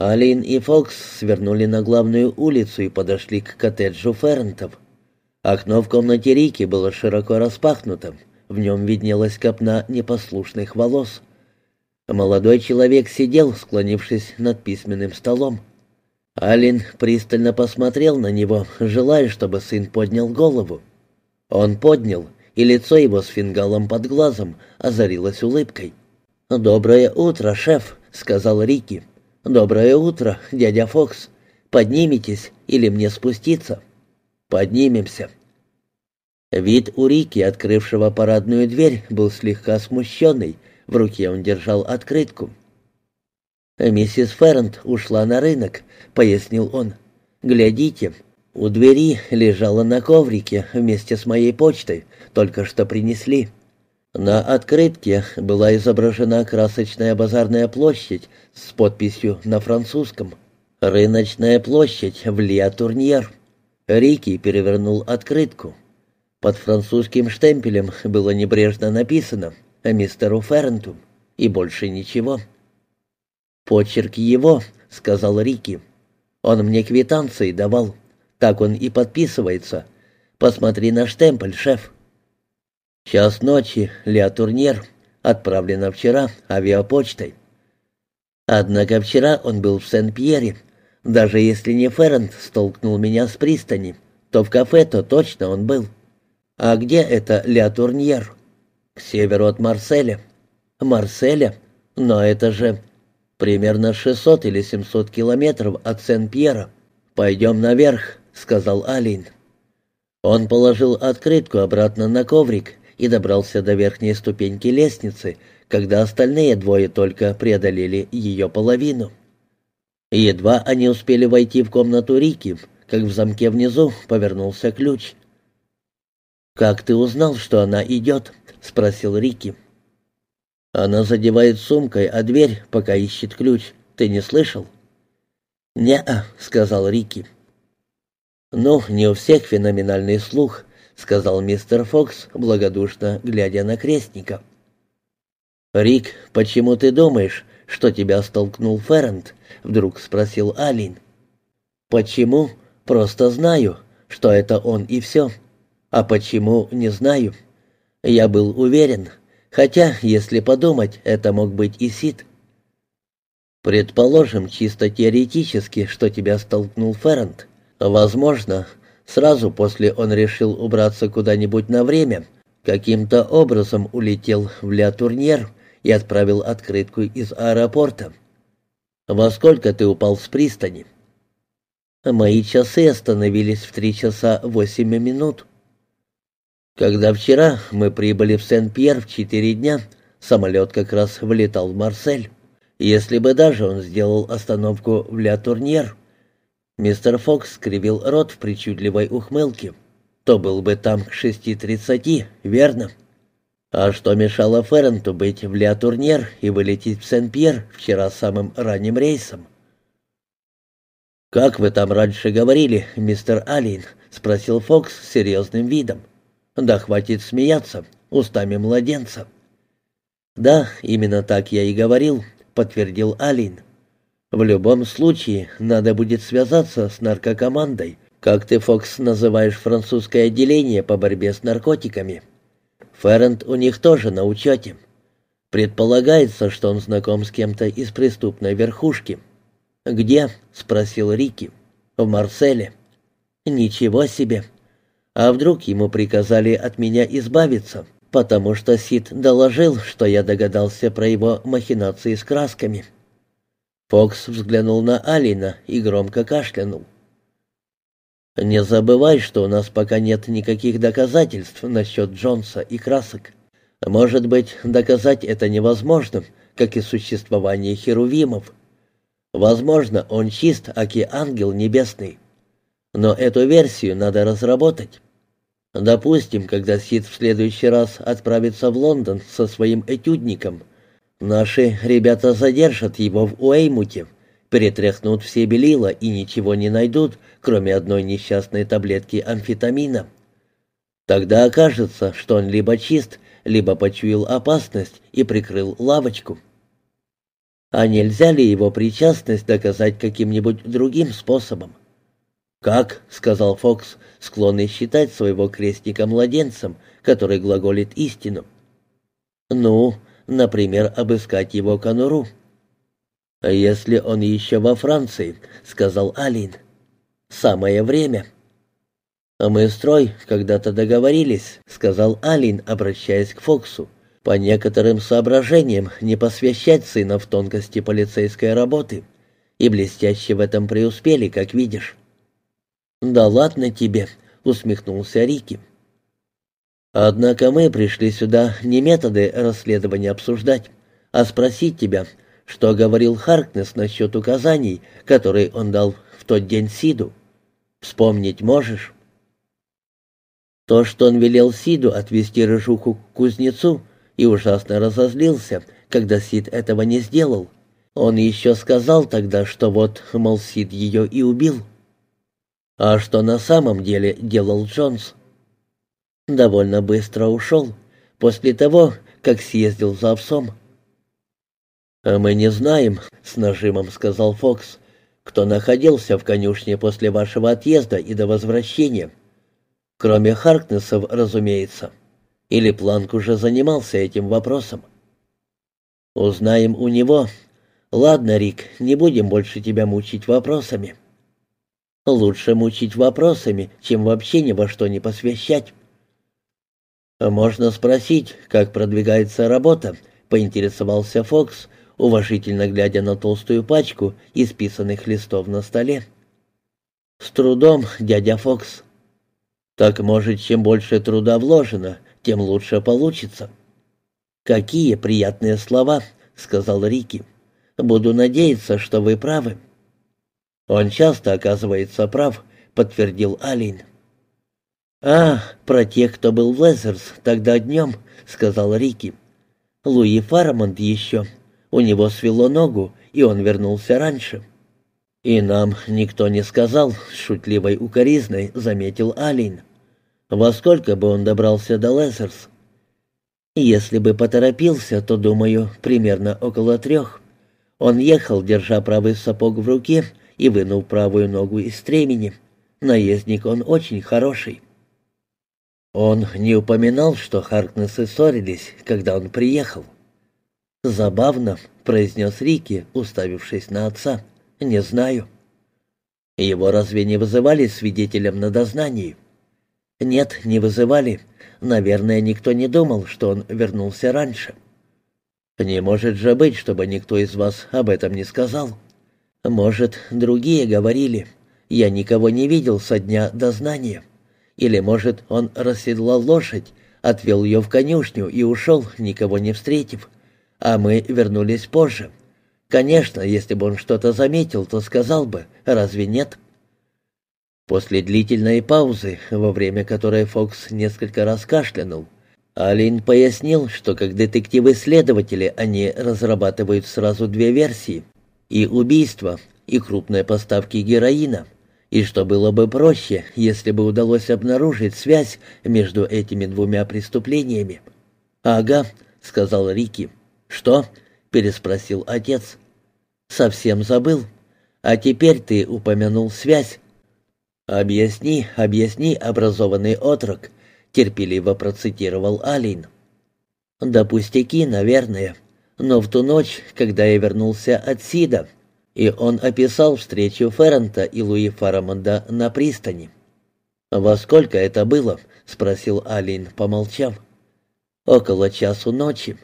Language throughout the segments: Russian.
Алин и Фокс свернули на главную улицу и подошли к коттеджу Феррентов. Окно в комнате Рики было широко распахнуто. В нем виднелась копна непослушных волос. Молодой человек сидел, склонившись над письменным столом. Алин пристально посмотрел на него, желая, чтобы сын поднял голову. Он поднял, и лицо его с фингалом под глазом озарилось улыбкой. «Доброе утро, шеф», — сказал Рики. «Доброе утро, дядя Фокс. Поднимитесь или мне спуститься?» «Поднимемся». Вид у Рики, открывшего парадную дверь, был слегка смущенный. В руке он держал открытку. «Миссис Феррент ушла на рынок», — пояснил он. «Глядите, у двери лежала на коврике вместе с моей почтой, только что принесли». На открытке была изображена красочная базарная площадь с подписью на французском «Рыночная площадь в Лиа-Турньер». Рики перевернул открытку. Под французским штемпелем было небрежно написано «Мистеру Ферренту» и больше ничего. «Почерк его», — сказал Рики. «Он мне квитанции давал. Так он и подписывается. Посмотри на штемпель, шеф». «Час ночи, Турньер. Отправлено вчера авиапочтой». Однако вчера он был в Сен-Пьере. Даже если не Феррент столкнул меня с пристани, то в кафе-то точно он был. А где это Ля? К северу от Марселя. Марселя? Но это же Примерно 600 или 700 километров от Сен-Пьера. Пойдем наверх», — сказал Алин. Он положил открытку обратно на коврик и добрался до верхней ступеньки лестницы, когда остальные двое только преодолели ее половину. Едва они успели войти в комнату Рики, как в замке внизу повернулся ключ. «Как ты узнал, что она идет?» — спросил Рики. Она задевает сумкой а дверь, пока ищет ключ. Ты не слышал?» «Не-а», — сказал Рики. «Ну, не у всех феноменальный слух», — сказал мистер Фокс, благодушно глядя на крестника. «Рик, почему ты думаешь, что тебя столкнул Феррент?» — вдруг спросил Алин. «Почему? Просто знаю, что это он и все. А почему, не знаю. Я был уверен, Хотя, если подумать, это мог быть и Сид. Предположим, чисто теоретически, что тебя столкнул Феррент. Возможно, сразу после он решил убраться куда-нибудь на время, каким-то образом улетел в Ля-Турньер и отправил открытку из аэропорта. «Во сколько ты упал с пристани?» «Мои часы остановились в три часа восемь минут». Когда вчера мы прибыли в Сен-Пьер в четыре дня, самолет как раз вылетал в Марсель. Если бы даже он сделал остановку в Ля-Турньер, мистер Фокс скривил рот в причудливой ухмылке, то был бы там к шести тридцати, верно? А что мешало Ферренту быть в Ля-Турньер и вылететь в Сен-Пьер вчера самым ранним рейсом? «Как вы там раньше говорили, мистер Алин?» — спросил Фокс с серьезным видом. Да хватит смеяться, устами младенца. Да, именно так я и говорил, подтвердил Алин. В любом случае, надо будет связаться с наркокомандой, как ты, Фокс, называешь французское отделение по борьбе с наркотиками. Феррент у них тоже на учете. Предполагается, что он знаком с кем-то из преступной верхушки. «Где?» — спросил Рики. «В Марселе». «Ничего себе!» А вдруг ему приказали от меня избавиться, потому что Сид доложил, что я догадался про его махинации с красками. Фокс взглянул на Алина и громко кашлянул. «Не забывай, что у нас пока нет никаких доказательств насчет Джонса и красок. Может быть, доказать это невозможно, как и существование херувимов. Возможно, он чист, аки ангел небесный. Но эту версию надо разработать. Допустим, когда Сид в следующий раз отправится в Лондон со своим этюдником, наши ребята задержат его в Уэймуте, перетряхнут все белила и ничего не найдут, кроме одной несчастной таблетки амфетамина. Тогда окажется, что он либо чист, либо почуял опасность и прикрыл лавочку. А нельзя ли его причастность доказать каким-нибудь другим способом? «Как?» — сказал Фокс, склонный считать своего крестника младенцем, который глаголит истину. «Ну, например, обыскать его конуру». «А если он еще во Франции?» — сказал Алин. «Самое время». «Мы строй когда-то договорились», — сказал Алин, обращаясь к Фоксу, «по некоторым соображениям не посвящать сына в тонкости полицейской работы, и блестяще в этом преуспели, как видишь». «Да ладно тебе», — усмехнулся Рики. «Однако мы пришли сюда не методы расследования обсуждать, а спросить тебя, что говорил Харкнес насчет указаний, которые он дал в тот день Сиду. Вспомнить можешь?» То, что он велел Сиду отвезти рыжуху к кузнецу, и ужасно разозлился, когда Сид этого не сделал. Он еще сказал тогда, что вот, мол, Сид ее и убил. А что на самом деле делал Джонс? Довольно быстро ушел, после того, как съездил за овсом. «А мы не знаем», — с нажимом сказал Фокс, «кто находился в конюшне после вашего отъезда и до возвращения. Кроме Харкнесов, разумеется. Или Планк уже занимался этим вопросом?» «Узнаем у него. Ладно, Рик, не будем больше тебя мучить вопросами». Лучше мучить вопросами, чем вообще ни во что не посвящать. «Можно спросить, как продвигается работа?» — поинтересовался Фокс, уважительно глядя на толстую пачку исписанных листов на столе. «С трудом, дядя Фокс». «Так, может, чем больше труда вложено, тем лучше получится». «Какие приятные слова», — сказал Рики. «Буду надеяться, что вы правы». «Он часто оказывается прав», — подтвердил Алин. «А, про тех, кто был в Лезерс тогда днем», — сказал Рики. «Луи Фарамонт еще. У него свело ногу, и он вернулся раньше». «И нам никто не сказал», — шутливой укоризной заметил Алин. «Во сколько бы он добрался до Лезерс?» «Если бы поторопился, то, думаю, примерно около трех. Он ехал, держа правый сапог в руке, и вынул правую ногу из стремени. Наездник он очень хороший. Он не упоминал, что Харкнессы ссорились, когда он приехал. «Забавно», — произнес Рики, уставившись на отца. «Не знаю». «Его разве не вызывали свидетелем на дознании?» «Нет, не вызывали. Наверное, никто не думал, что он вернулся раньше». «Не может же быть, чтобы никто из вас об этом не сказал». Может, другие говорили. Я никого не видел со дня дознания. Или, может, он расседлал лошадь, отвел ее в конюшню и ушел, никого не встретив. А мы вернулись позже. Конечно, если бы он что-то заметил, то сказал бы, разве нет? После длительной паузы, во время которой Фокс несколько раз кашлянул, Алин пояснил, что как детективы-следователи они разрабатывают сразу две версии — и убийства, и крупные поставки героина, и что было бы проще, если бы удалось обнаружить связь между этими двумя преступлениями. «Ага», — сказал Рики. «Что?» — переспросил отец. «Совсем забыл. А теперь ты упомянул связь». «Объясни, объясни, образованный отрок», — терпеливо процитировал Алин. «Да наверное», но в ту ночь, когда я вернулся от Сида, и он описал встречу Феррента и Луи Фарамонда на пристани. «Во сколько это было?» — спросил Алин, помолчав. «Около часу ночи.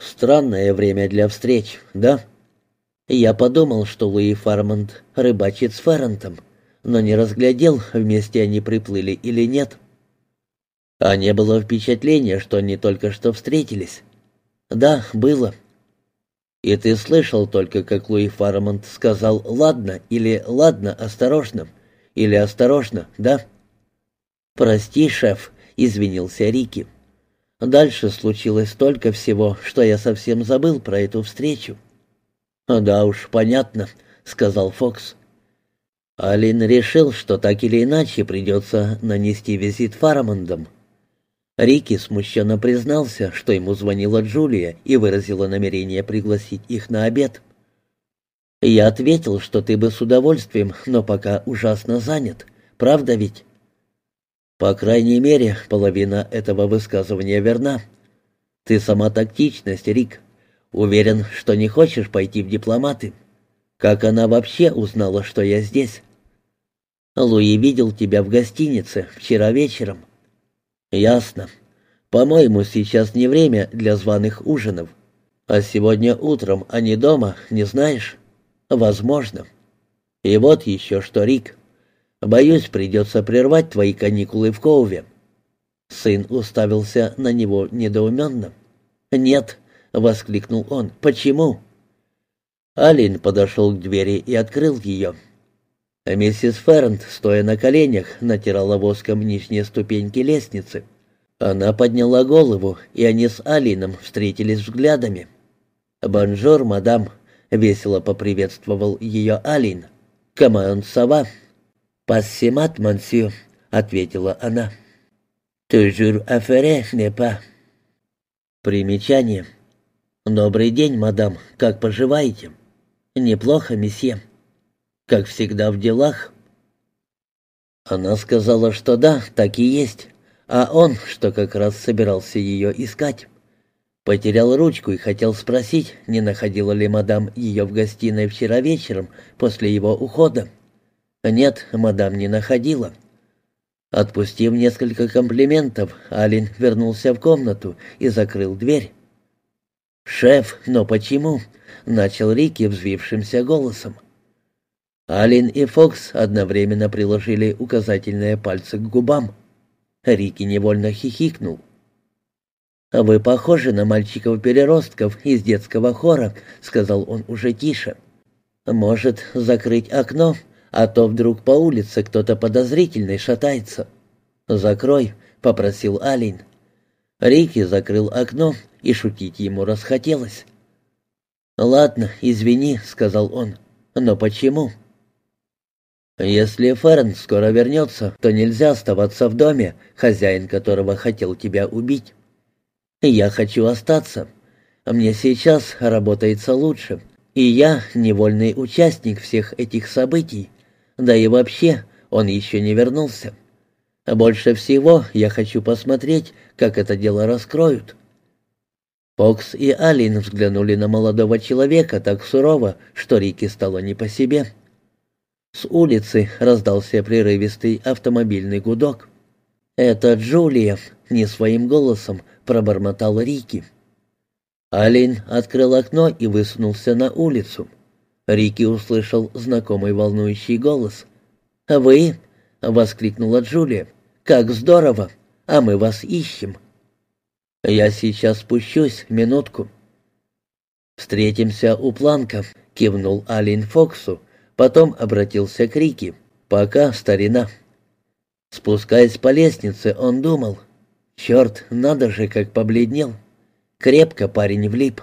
Странное время для встреч, да?» Я подумал, что Луи Фармонд рыбачит с Феррентом, но не разглядел, вместе они приплыли или нет. А не было впечатления, что они только что встретились. «Да, было». «И ты слышал только, как Луи Фармонт сказал «ладно» или «ладно, осторожно» или «осторожно», да?» «Прости, шеф», — извинился Рики. «Дальше случилось столько всего, что я совсем забыл про эту встречу». «Да уж, понятно», — сказал Фокс. Алин решил, что так или иначе придется нанести визит Фарамондам. Рики смущенно признался, что ему звонила Джулия и выразила намерение пригласить их на обед. Я ответил, что ты бы с удовольствием, но пока ужасно занят. Правда ведь? По крайней мере, половина этого высказывания верна. Ты сама тактичность, Рик. Уверен, что не хочешь пойти в дипломаты. Как она вообще узнала, что я здесь? Луи видел тебя в гостинице вчера вечером. Ясно. По-моему, сейчас не время для званых ужинов. А сегодня утром они дома, не знаешь? Возможно. И вот еще что, Рик. Боюсь, придется прервать твои каникулы в Коуве. Сын уставился на него недоуменно. «Нет», — воскликнул он, — «почему?» Алин подошел к двери и открыл ее. Миссис Фернт, стоя на коленях, натирала воском нижние ступеньки лестницы. Она подняла голову, и они с Алином встретились взглядами. «Bonjour, madame», — весело поприветствовал ее Алин. «Comment ça va». «Pas si mal, monsieur», — ответила она. «Toujours affairé, n'est-ce pas». Примечание. «Добрый день, мадам. Как поживаете?» «Неплохо, месье». «Как всегда в делах?» Она сказала, что да, так и есть, а он, что как раз собирался ее искать. Потерял ручку и хотел спросить, не находила ли мадам ее в гостиной вчера вечером после его ухода. «Нет, мадам не находила». Отпустив несколько комплиментов, Алин вернулся в комнату и закрыл дверь. «Шеф, но почему?» — начал Рики взвившимся голосом. Алин и Фокс одновременно приложили указательные пальцы к губам. Рики невольно хихикнул. «Вы похожи на мальчиков-переростков из детского хора», — сказал он уже тише. «Может, закрыть окно?» а то вдруг по улице кто-то подозрительный шатается. «Закрой», — попросил Алин. Рики закрыл окно, и шутить ему расхотелось. «Ладно, извини», — сказал он. «Но почему?» «Если Ферн скоро вернется, то нельзя оставаться в доме, хозяин которого хотел тебя убить. Я хочу остаться. Мне сейчас работается лучше, и я невольный участник всех этих событий. Да и вообще, он еще не вернулся. Больше всего я хочу посмотреть, как это дело раскроют». Фокс и Алин взглянули на молодого человека так сурово, что Рике стало не по себе. С улицы раздался прерывистый автомобильный гудок. «Это Джулия», — не своим голосом пробормотал Рики. Алин открыл окно и высунулся на улицу. Рики услышал знакомый волнующий голос. «Вы?» — воскликнула Джулия. «Как здорово! А мы вас ищем!» «Я сейчас спущусь, минутку». «Встретимся у планка», — кивнул Алин Фоксу, потом обратился к Рики. «Пока, старина». Спускаясь по лестнице, он думал. «Черт, надо же, как побледнел!» Крепко парень влип.